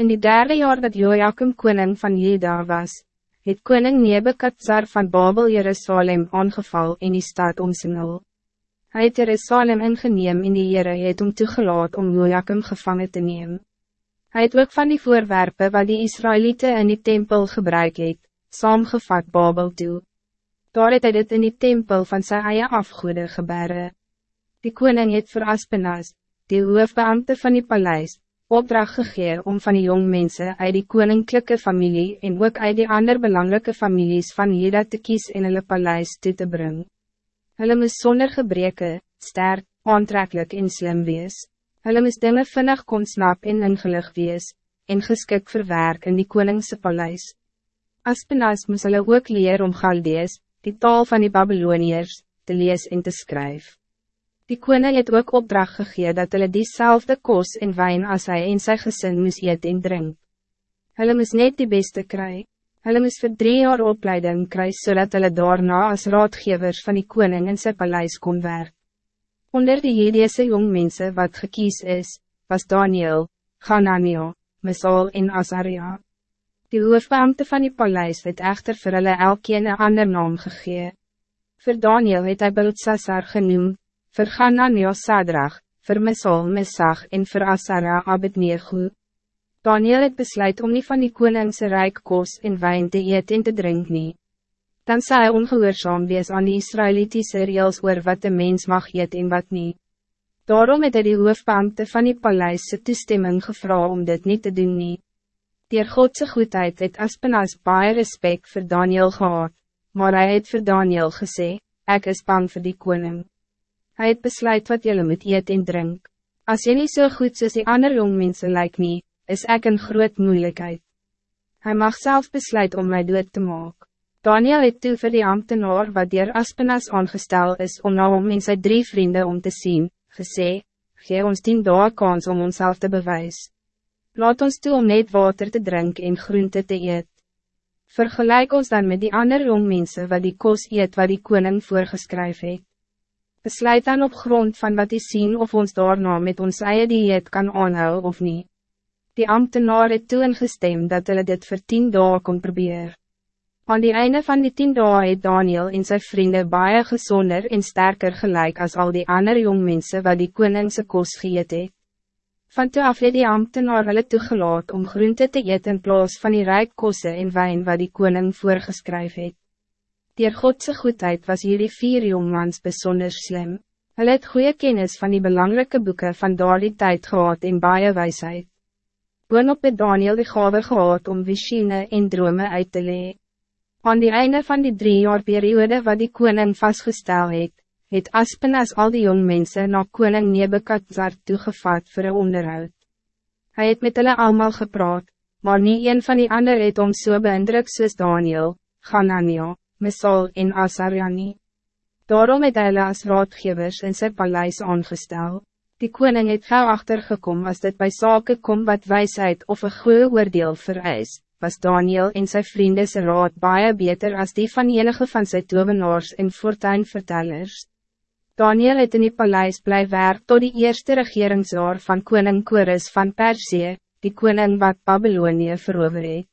In die derde jaar dat Joachim koning van Juda was, het koning Nebekadzar van Babel Jerusalem aangeval in die stad omsingel. Hij het Jerusalem ingeneem in die Heere het om toegelaat om Joachim gevangen te nemen. Hij het ook van die voorwerpen wat die Israëlieten in die tempel gebruik het, saamgevat Babel toe. Daar het hy dit in die tempel van sy eie afgoede gebere. Die koning het vir Aspenas, die hoofbeamte van die paleis, opdracht gegee om van die jong mensen uit die koninklijke familie en ook uit die ander belangrijke families van Jeda te kies in hulle paleis toe te brengen. Hulle moes sonder gebreke, sterk, aantrekkelijk en slim wees. Hulle moes dinge vinnig kon snap en ingelig wees, en geskik verwerk in die koningse paleis. Aspenas moes hulle ook leer om Galdees, die taal van die Babyloniërs, te lees en te skryf. Die koning het ook opdracht gegee dat hulle diezelfde kos en wijn as hy en sy gesin moes eet en drink. Hulle moes net die beste kry. Hulle moes vir drie jaar opleiding kry zodat hulle daarna as raadgevers van die koning in sy paleis kon werk. Onder die Hedese jong mensen wat gekies is, was Daniel, Ganania, Mesal en Azaria. Die hoofbeamte van die paleis het echter vir hulle elkeen een ander naam gegee. Voor Daniel het hy Beltsassar genoem, vir Ganania Sadrach, vir Mesol Mesach en vir Asara Abednego. Daniel het besluit om niet van die koningse rijk kos en wijn te eet en te drink nie. Dan sal hy ongehoorzaam wees aan die Israelitiese reels oor wat de mens mag eet en wat niet. Daarom het hy die hoofbeamte van die paleis toestemming gevra om dit niet te doen nie. Dier Godse goedheid het Aspenas baie respect voor Daniel gehad, maar hij het voor Daniel gesê, ik is bang voor die koning. Hij het besluit wat jullie moet eet en drink. Als jy niet zo so goed soos die ander jong mense lyk nie, is ik een groot moeilijkheid. Hij mag zelf besluit om mij dood te maken. Daniel het toe vir die ambtenaar wat dier Aspenas aangestel is om nou om in sy drie vrienden om te zien, gesê, gee ons tien dagen kans om onszelf te bewijzen. Laat ons toe om net water te drinken en groente te eet. Vergelijk ons dan met die andere jong mensen wat die kos eet wat die koning voorgeskryf het. Besluit dan op grond van wat die zien of ons daarna met ons eie dieet kan aanhou of niet. Die ambtenaar het toe ingestem dat hulle dit voor tien dagen kon proberen. Aan die einde van die tien dagen het Daniel en zijn vrienden baie gezonder en sterker gelijk als al die andere jong mensen wat die koningse kos geëet het. Van toe af het die ambtenaar hulle toegelaat om groente te eet in plaas van die rijk kosse en wijn wat die koning voorgeskryf het. Dier Godse goedheid was hierdie vier jongmans bijzonder slim. Hulle het goede kennis van die belangrijke boeken van daardie tijd gehad en baie wijsheid. Boonop het Daniel die gave gehad om visioene en drome uit te lee. Aan die einde van die drie jaar periode wat die koning vastgesteld het, het Aspenas al die jong mensen na koning Nebekadzar toegevat voor een onderhoud. Hij het met hulle allemaal gepraat, maar niet een van die ander het om so beindruk soos Daniel, Ganania, Mesal en Asariani. Daarom het hulle as raadgevers in sy paleis aangestel. Die koning het gauw achtergekom as dit bij zaken kom wat wijsheid of een goeie oordeel vereis, was Daniel en zijn vrienden raad baie beter als die van enige van zijn tovenaars en fortuinvertellers. Daniel het in die paleis bly werk tot die eerste regeringsjaar van koning Kores van Persie, die koning wat Babylonië verover het.